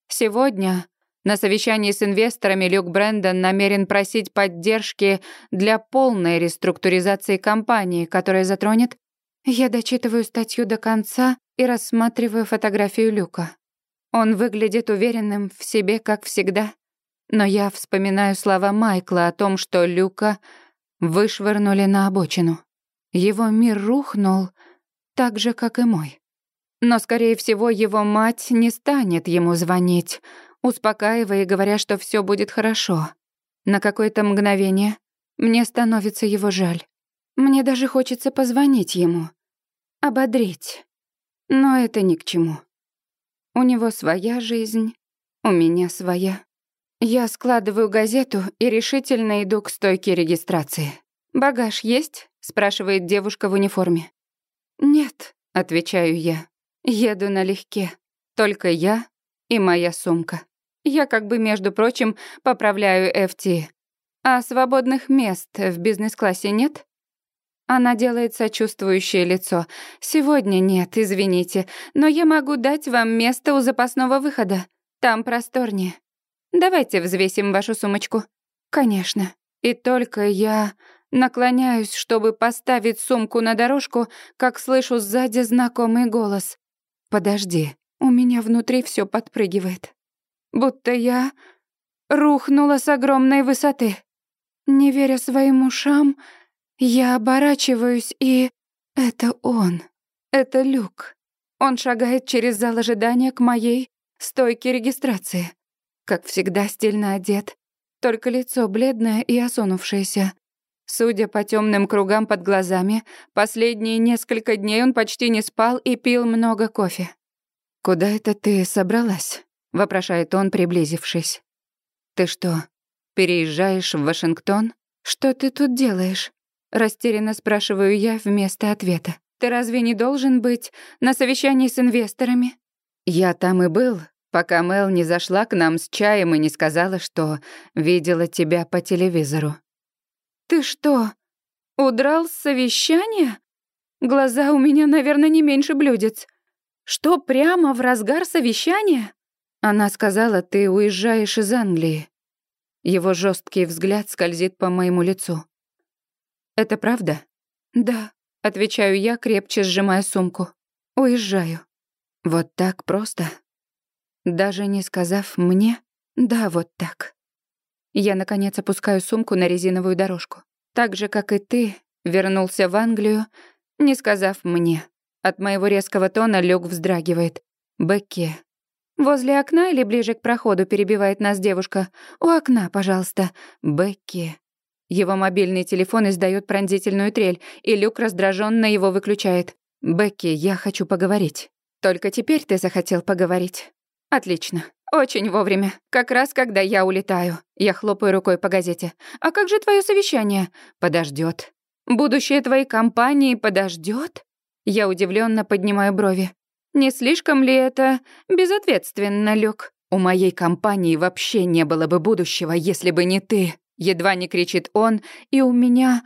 Сегодня на совещании с инвесторами Люк Брэндон намерен просить поддержки для полной реструктуризации компании, которая затронет... Я дочитываю статью до конца и рассматриваю фотографию Люка. Он выглядит уверенным в себе, как всегда. Но я вспоминаю слова Майкла о том, что Люка вышвырнули на обочину. Его мир рухнул так же, как и мой. Но, скорее всего, его мать не станет ему звонить. успокаивая и говоря, что все будет хорошо. На какое-то мгновение мне становится его жаль. Мне даже хочется позвонить ему, ободрить. Но это ни к чему. У него своя жизнь, у меня своя. Я складываю газету и решительно иду к стойке регистрации. «Багаж есть?» — спрашивает девушка в униформе. «Нет», — отвечаю я. «Еду налегке. Только я и моя сумка. Я как бы, между прочим, поправляю FT. А свободных мест в бизнес-классе нет?» Она делает сочувствующее лицо. «Сегодня нет, извините, но я могу дать вам место у запасного выхода. Там просторнее. Давайте взвесим вашу сумочку». «Конечно». И только я наклоняюсь, чтобы поставить сумку на дорожку, как слышу сзади знакомый голос. «Подожди, у меня внутри все подпрыгивает. Будто я рухнула с огромной высоты. Не веря своим ушам, я оборачиваюсь, и... Это он. Это Люк. Он шагает через зал ожидания к моей стойке регистрации. Как всегда, стильно одет. Только лицо бледное и осунувшееся. Судя по темным кругам под глазами, последние несколько дней он почти не спал и пил много кофе. «Куда это ты собралась?» — вопрошает он, приблизившись. «Ты что, переезжаешь в Вашингтон? Что ты тут делаешь?» Растерянно спрашиваю я вместо ответа. «Ты разве не должен быть на совещании с инвесторами?» «Я там и был, пока Мел не зашла к нам с чаем и не сказала, что видела тебя по телевизору». «Ты что, удрал с совещания?» Глаза у меня, наверное, не меньше блюдец. Что, прямо в разгар совещания? Она сказала, ты уезжаешь из Англии. Его жесткий взгляд скользит по моему лицу. Это правда? Да, отвечаю я, крепче сжимая сумку. Уезжаю. Вот так просто. Даже не сказав мне, да, вот так. Я, наконец, опускаю сумку на резиновую дорожку. Так же, как и ты, вернулся в Англию, не сказав мне. От моего резкого тона Люк вздрагивает. Бекки. Возле окна или ближе к проходу перебивает нас девушка. У окна, пожалуйста. Бекки. Его мобильный телефон издает пронзительную трель, и Люк раздраженно его выключает. «Бекки, я хочу поговорить». «Только теперь ты захотел поговорить?» «Отлично. Очень вовремя. Как раз когда я улетаю». Я хлопаю рукой по газете. «А как же твое совещание?» Подождет. «Будущее твоей компании подождет? Я удивленно поднимаю брови. «Не слишком ли это безответственно, Люк?» «У моей компании вообще не было бы будущего, если бы не ты», Едва не кричит он, и у меня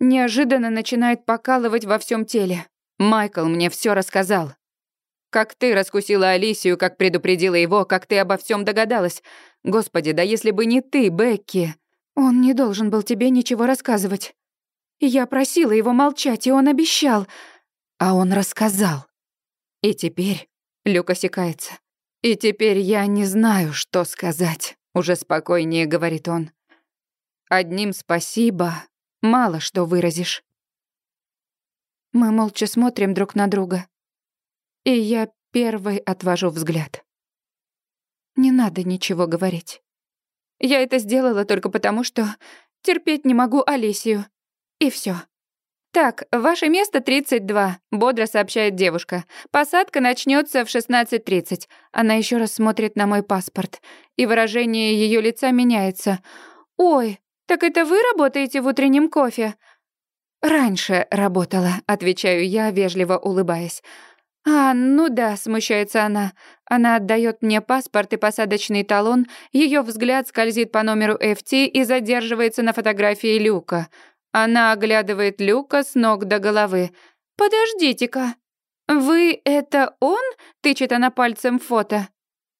неожиданно начинает покалывать во всем теле. Майкл мне все рассказал. Как ты раскусила Алисию, как предупредила его, как ты обо всем догадалась. Господи, да если бы не ты, Бекки. Он не должен был тебе ничего рассказывать. Я просила его молчать, и он обещал. А он рассказал. И теперь Люк осекается. И теперь я не знаю, что сказать. Уже спокойнее говорит он. Одним спасибо мало что выразишь. Мы молча смотрим друг на друга. И я первой отвожу взгляд. Не надо ничего говорить. Я это сделала только потому, что терпеть не могу Алисию. И все. «Так, ваше место 32», — бодро сообщает девушка. «Посадка начнется в 16.30». Она еще раз смотрит на мой паспорт, и выражение ее лица меняется. «Ой, «Так это вы работаете в утреннем кофе?» «Раньше работала», — отвечаю я, вежливо улыбаясь. «А, ну да», — смущается она. Она отдает мне паспорт и посадочный талон, ее взгляд скользит по номеру FT и задерживается на фотографии Люка. Она оглядывает Люка с ног до головы. «Подождите-ка, вы это он?» — тычет она пальцем фото.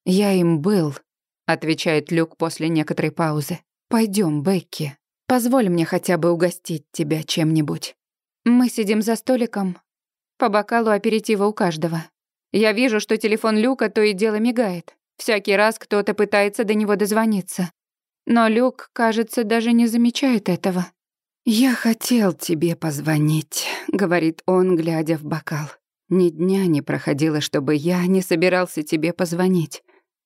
«Я им был», — отвечает Люк после некоторой паузы. Пойдем, Бекки. Позволь мне хотя бы угостить тебя чем-нибудь. Мы сидим за столиком, по бокалу аперитива у каждого. Я вижу, что телефон Люка то и дело мигает. Всякий раз кто-то пытается до него дозвониться. Но Люк, кажется, даже не замечает этого. «Я хотел тебе позвонить», — говорит он, глядя в бокал. «Ни дня не проходило, чтобы я не собирался тебе позвонить.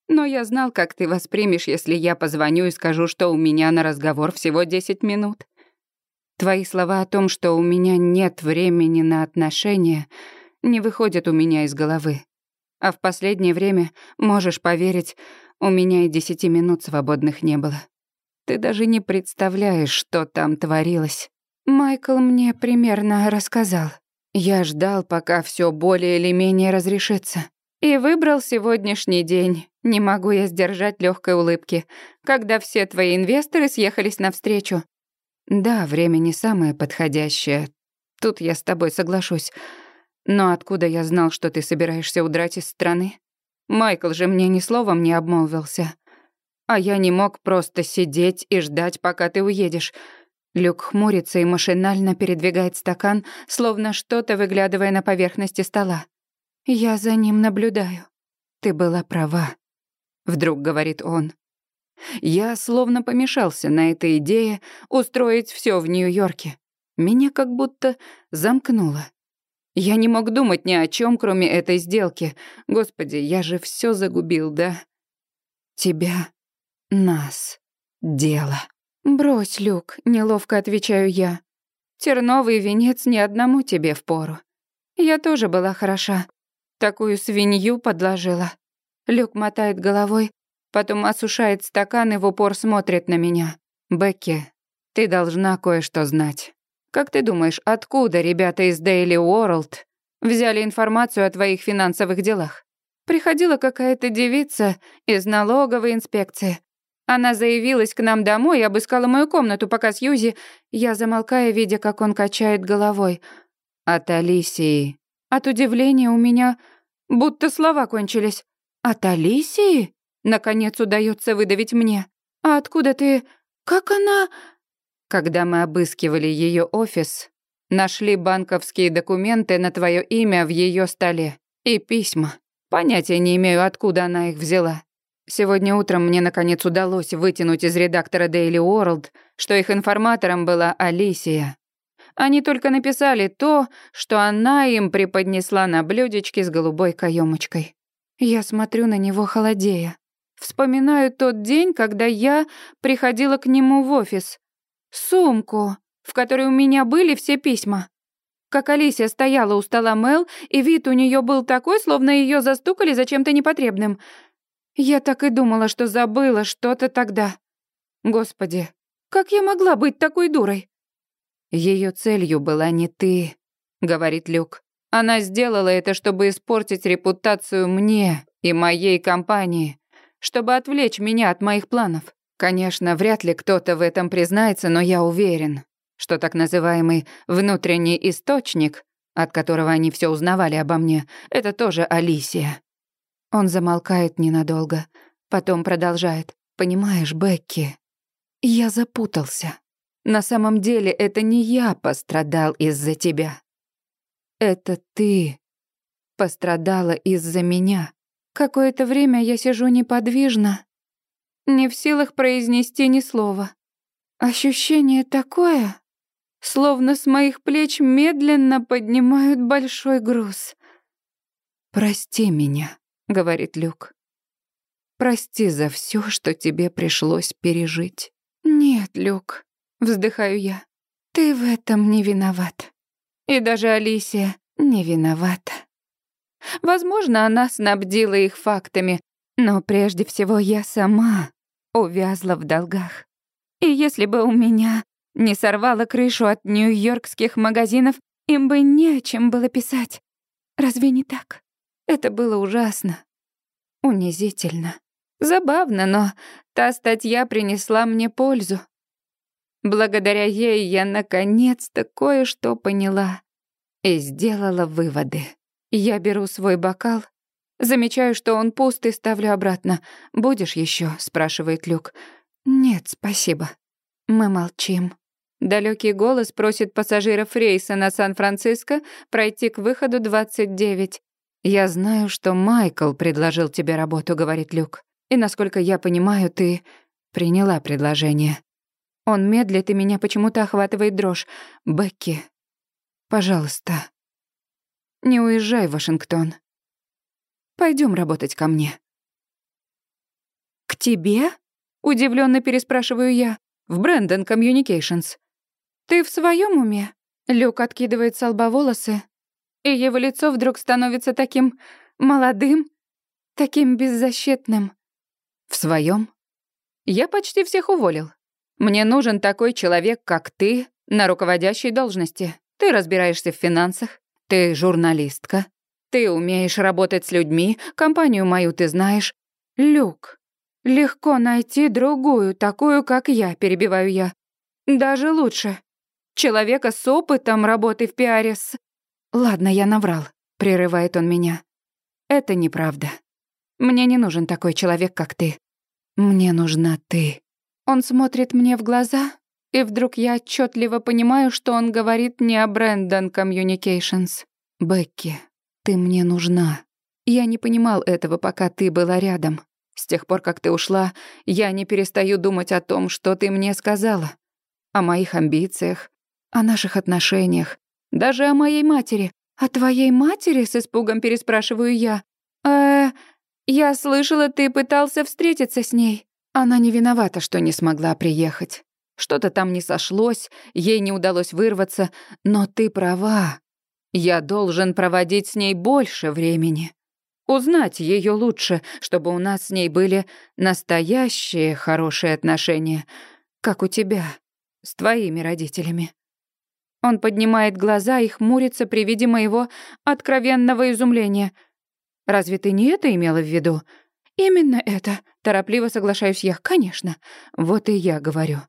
Но я знал, как ты воспримешь, если я позвоню и скажу, что у меня на разговор всего 10 минут. Твои слова о том, что у меня нет времени на отношения, не выходят у меня из головы. А в последнее время, можешь поверить, у меня и десяти минут свободных не было. Ты даже не представляешь, что там творилось. Майкл мне примерно рассказал. Я ждал, пока все более или менее разрешится. И выбрал сегодняшний день. Не могу я сдержать легкой улыбки, когда все твои инвесторы съехались навстречу. Да, время не самое подходящее. Тут я с тобой соглашусь. Но откуда я знал, что ты собираешься удрать из страны? Майкл же мне ни словом не обмолвился. А я не мог просто сидеть и ждать, пока ты уедешь. Люк хмурится и машинально передвигает стакан, словно что-то выглядывая на поверхности стола. Я за ним наблюдаю. Ты была права, вдруг говорит он. Я словно помешался на этой идее устроить все в Нью-Йорке. Меня как будто замкнуло. Я не мог думать ни о чем, кроме этой сделки. Господи, я же все загубил, да? Тебя, нас, дело. Брось, Люк, неловко отвечаю я. Терновый венец ни одному тебе впору. Я тоже была хороша. Такую свинью подложила. Люк мотает головой, потом осушает стакан и в упор смотрит на меня. Бекки, ты должна кое-что знать. Как ты думаешь, откуда ребята из Daily World взяли информацию о твоих финансовых делах? Приходила какая-то девица из налоговой инспекции. Она заявилась к нам домой и обыскала мою комнату, пока Сьюзи... Я замолкаю, видя, как он качает головой. От Алисии. От удивления у меня будто слова кончились. От Алисии? Наконец удается выдавить мне. А откуда ты... Как она... Когда мы обыскивали ее офис, нашли банковские документы на твое имя в ее столе и письма. Понятия не имею, откуда она их взяла. Сегодня утром мне наконец удалось вытянуть из редактора Daily World, что их информатором была Алисия. Они только написали то, что она им преподнесла на блюдечке с голубой каемочкой. Я смотрю на него холодея. Вспоминаю тот день, когда я приходила к нему в офис. Сумку, в которой у меня были все письма. Как Алисия стояла у стола Мел, и вид у нее был такой, словно ее застукали за чем-то непотребным. Я так и думала, что забыла что-то тогда. Господи, как я могла быть такой дурой? Ее целью была не ты, говорит Люк. Она сделала это, чтобы испортить репутацию мне и моей компании, чтобы отвлечь меня от моих планов. Конечно, вряд ли кто-то в этом признается, но я уверен, что так называемый внутренний источник, от которого они все узнавали обо мне, это тоже Алисия. Он замолкает ненадолго, потом продолжает. «Понимаешь, Бекки, я запутался. На самом деле это не я пострадал из-за тебя. Это ты пострадала из-за меня. Какое-то время я сижу неподвижно, не в силах произнести ни слова. Ощущение такое, словно с моих плеч медленно поднимают большой груз. «Прости меня», — говорит Люк. «Прости за все, что тебе пришлось пережить». «Нет, Люк», — вздыхаю я, — «ты в этом не виноват. И даже Алисия не виновата. Возможно, она снабдила их фактами, но прежде всего я сама увязла в долгах. И если бы у меня не сорвало крышу от нью-йоркских магазинов, им бы не о чем было писать. Разве не так? Это было ужасно. Унизительно. Забавно, но та статья принесла мне пользу. Благодаря ей я наконец-то кое-что поняла и сделала выводы. Я беру свой бокал Замечаю, что он пуст и ставлю обратно. «Будешь еще? спрашивает Люк. «Нет, спасибо». Мы молчим. Далекий голос просит пассажиров рейса на Сан-Франциско пройти к выходу 29. «Я знаю, что Майкл предложил тебе работу», — говорит Люк. «И, насколько я понимаю, ты приняла предложение». Он медлит, и меня почему-то охватывает дрожь. «Бекки, пожалуйста, не уезжай Вашингтон. Пойдем работать ко мне. «К тебе?» — удивленно переспрашиваю я. «В Брэндон Communications». «Ты в своем уме?» Люк откидывает с лба волосы, и его лицо вдруг становится таким молодым, таким беззащитным. «В своем? Я почти всех уволил. Мне нужен такой человек, как ты, на руководящей должности. Ты разбираешься в финансах, ты журналистка, ты умеешь работать с людьми, компанию мою ты знаешь. Люк, легко найти другую, такую, как я, перебиваю я. Даже лучше. Человека с опытом работы в пиаре с... Ладно, я наврал, прерывает он меня. Это неправда. Мне не нужен такой человек, как ты. Мне нужна ты. Он смотрит мне в глаза, и вдруг я отчетливо понимаю, что он говорит не о Брэндон Communications. Бекки, ты мне нужна. Я не понимал этого, пока ты была рядом. С тех пор, как ты ушла, я не перестаю думать о том, что ты мне сказала. О моих амбициях, о наших отношениях, даже о моей матери. О твоей матери, с испугом переспрашиваю я. Э, я слышала, ты пытался встретиться с ней. Она не виновата, что не смогла приехать. Что-то там не сошлось, ей не удалось вырваться, но ты права. Я должен проводить с ней больше времени. Узнать ее лучше, чтобы у нас с ней были настоящие хорошие отношения, как у тебя, с твоими родителями. Он поднимает глаза и хмурится при виде моего откровенного изумления. «Разве ты не это имела в виду?» «Именно это», — торопливо соглашаюсь я. «Конечно. Вот и я говорю.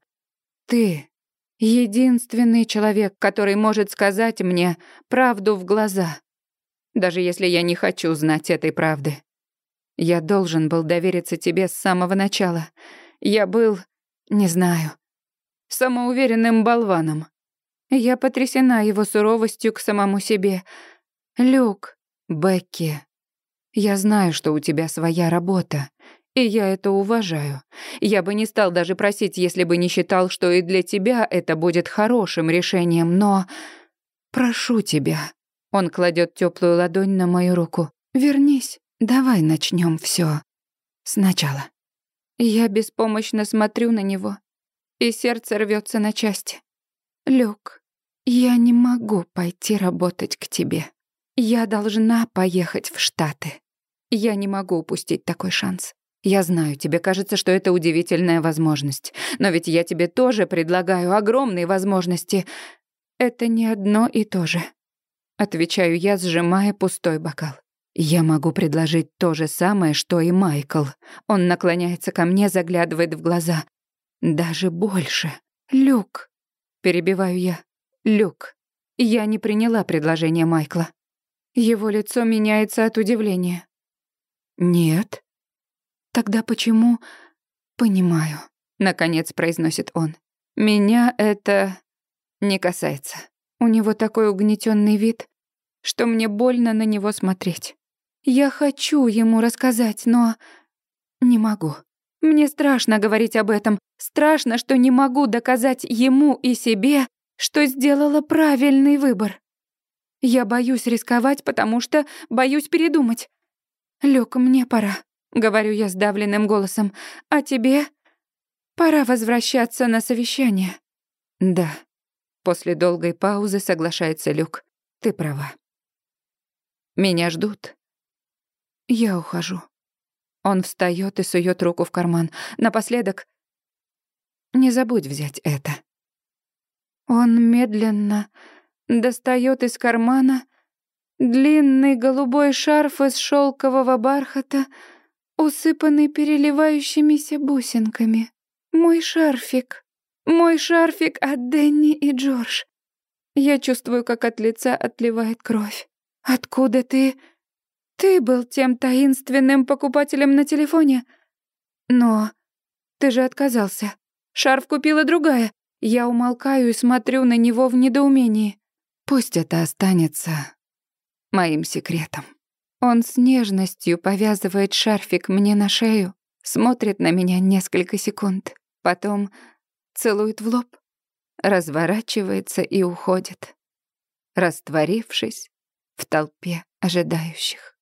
Ты — единственный человек, который может сказать мне правду в глаза, даже если я не хочу знать этой правды. Я должен был довериться тебе с самого начала. Я был, не знаю, самоуверенным болваном. Я потрясена его суровостью к самому себе. Люк, Бекки, я знаю, что у тебя своя работа, и я это уважаю. Я бы не стал даже просить, если бы не считал, что и для тебя это будет хорошим решением, но... Прошу тебя. Он кладет теплую ладонь на мою руку. Вернись, давай начнем все сначала. Я беспомощно смотрю на него, и сердце рвется на части. Люк, я не могу пойти работать к тебе. Я должна поехать в Штаты. Я не могу упустить такой шанс. Я знаю, тебе кажется, что это удивительная возможность. Но ведь я тебе тоже предлагаю огромные возможности. Это не одно и то же. Отвечаю я, сжимая пустой бокал. Я могу предложить то же самое, что и Майкл. Он наклоняется ко мне, заглядывает в глаза. Даже больше. Люк. Перебиваю я. Люк. Я не приняла предложение Майкла. Его лицо меняется от удивления. Нет. Тогда почему... Понимаю, наконец произносит он. Меня это не касается. У него такой угнетенный вид, что мне больно на него смотреть. Я хочу ему рассказать, но не могу. Мне страшно говорить об этом. Страшно, что не могу доказать ему и себе, что сделала правильный выбор. Я боюсь рисковать, потому что боюсь передумать. Люк, мне пора. — говорю я сдавленным голосом. «А тебе пора возвращаться на совещание». «Да». После долгой паузы соглашается Люк. «Ты права». «Меня ждут». Я ухожу. Он встаёт и суёт руку в карман. Напоследок, не забудь взять это. Он медленно достаёт из кармана длинный голубой шарф из шёлкового бархата, усыпанный переливающимися бусинками. Мой шарфик. Мой шарфик от Дэнни и Джордж. Я чувствую, как от лица отливает кровь. Откуда ты? Ты был тем таинственным покупателем на телефоне. Но ты же отказался. Шарф купила другая. Я умолкаю и смотрю на него в недоумении. Пусть это останется моим секретом. Он с нежностью повязывает шарфик мне на шею, смотрит на меня несколько секунд, потом целует в лоб, разворачивается и уходит, растворившись в толпе ожидающих.